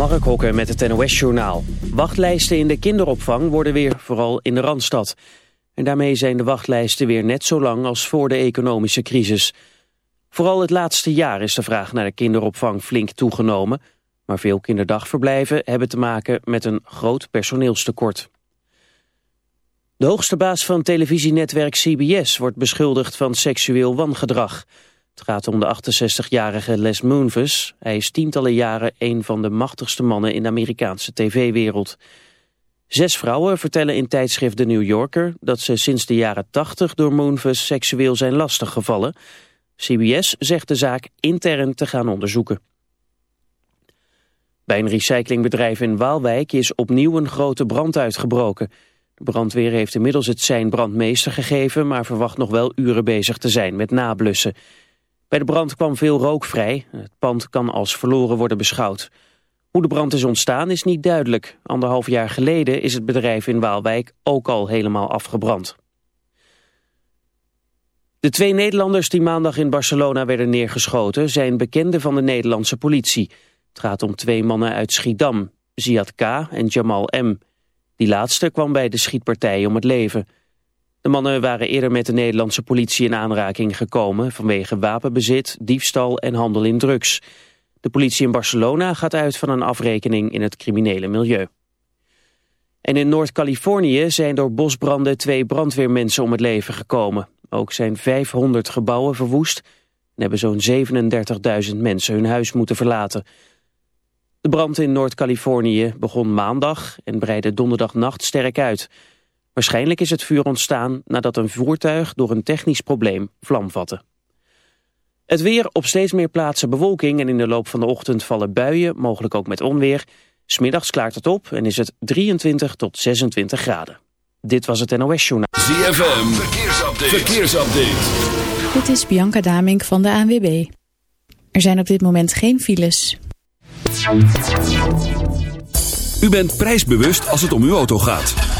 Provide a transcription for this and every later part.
Mark Hokker met het NOS-journaal. Wachtlijsten in de kinderopvang worden weer vooral in de Randstad. En daarmee zijn de wachtlijsten weer net zo lang als voor de economische crisis. Vooral het laatste jaar is de vraag naar de kinderopvang flink toegenomen... maar veel kinderdagverblijven hebben te maken met een groot personeelstekort. De hoogste baas van televisienetwerk CBS wordt beschuldigd van seksueel wangedrag... Het gaat om de 68-jarige Les Moonves. Hij is tientallen jaren een van de machtigste mannen in de Amerikaanse tv-wereld. Zes vrouwen vertellen in tijdschrift The New Yorker dat ze sinds de jaren 80 door Moonves seksueel zijn lastiggevallen. CBS zegt de zaak intern te gaan onderzoeken. Bij een recyclingbedrijf in Waalwijk is opnieuw een grote brand uitgebroken. De brandweer heeft inmiddels het zijn brandmeester gegeven, maar verwacht nog wel uren bezig te zijn met nablussen. Bij de brand kwam veel rook vrij. Het pand kan als verloren worden beschouwd. Hoe de brand is ontstaan is niet duidelijk. Anderhalf jaar geleden is het bedrijf in Waalwijk ook al helemaal afgebrand. De twee Nederlanders die maandag in Barcelona werden neergeschoten... zijn bekenden van de Nederlandse politie. Het gaat om twee mannen uit Schiedam, Ziad K. en Jamal M. Die laatste kwam bij de schietpartij om het leven... De mannen waren eerder met de Nederlandse politie in aanraking gekomen... vanwege wapenbezit, diefstal en handel in drugs. De politie in Barcelona gaat uit van een afrekening in het criminele milieu. En in Noord-Californië zijn door bosbranden twee brandweermensen om het leven gekomen. Ook zijn 500 gebouwen verwoest en hebben zo'n 37.000 mensen hun huis moeten verlaten. De brand in Noord-Californië begon maandag en breidde donderdagnacht sterk uit... Waarschijnlijk is het vuur ontstaan nadat een voertuig door een technisch probleem vlam vatte. Het weer op steeds meer plaatsen bewolking en in de loop van de ochtend vallen buien, mogelijk ook met onweer. Smiddags klaart het op en is het 23 tot 26 graden. Dit was het NOS Journaal. ZFM, verkeersupdate. verkeersupdate. Dit is Bianca Damink van de ANWB. Er zijn op dit moment geen files. U bent prijsbewust als het om uw auto gaat.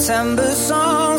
September song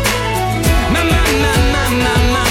na na na na na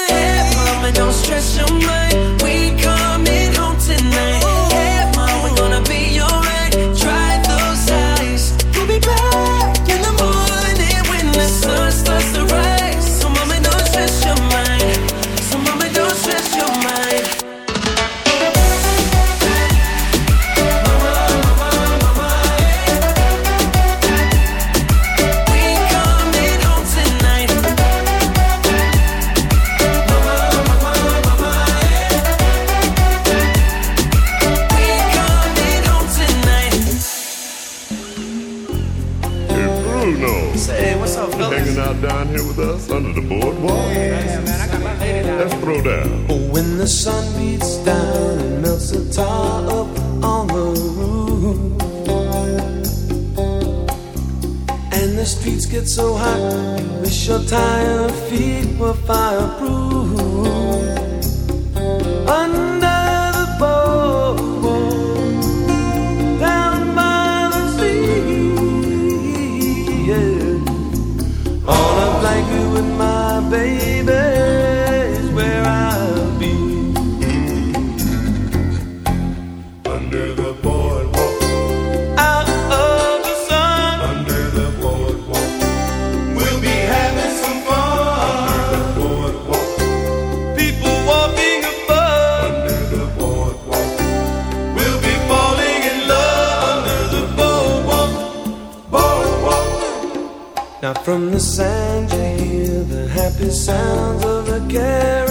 the sun beats down and melts the tar up on the roof. And the streets get so hot, you wish your tired feet were fireproof. happy sounds of a carol.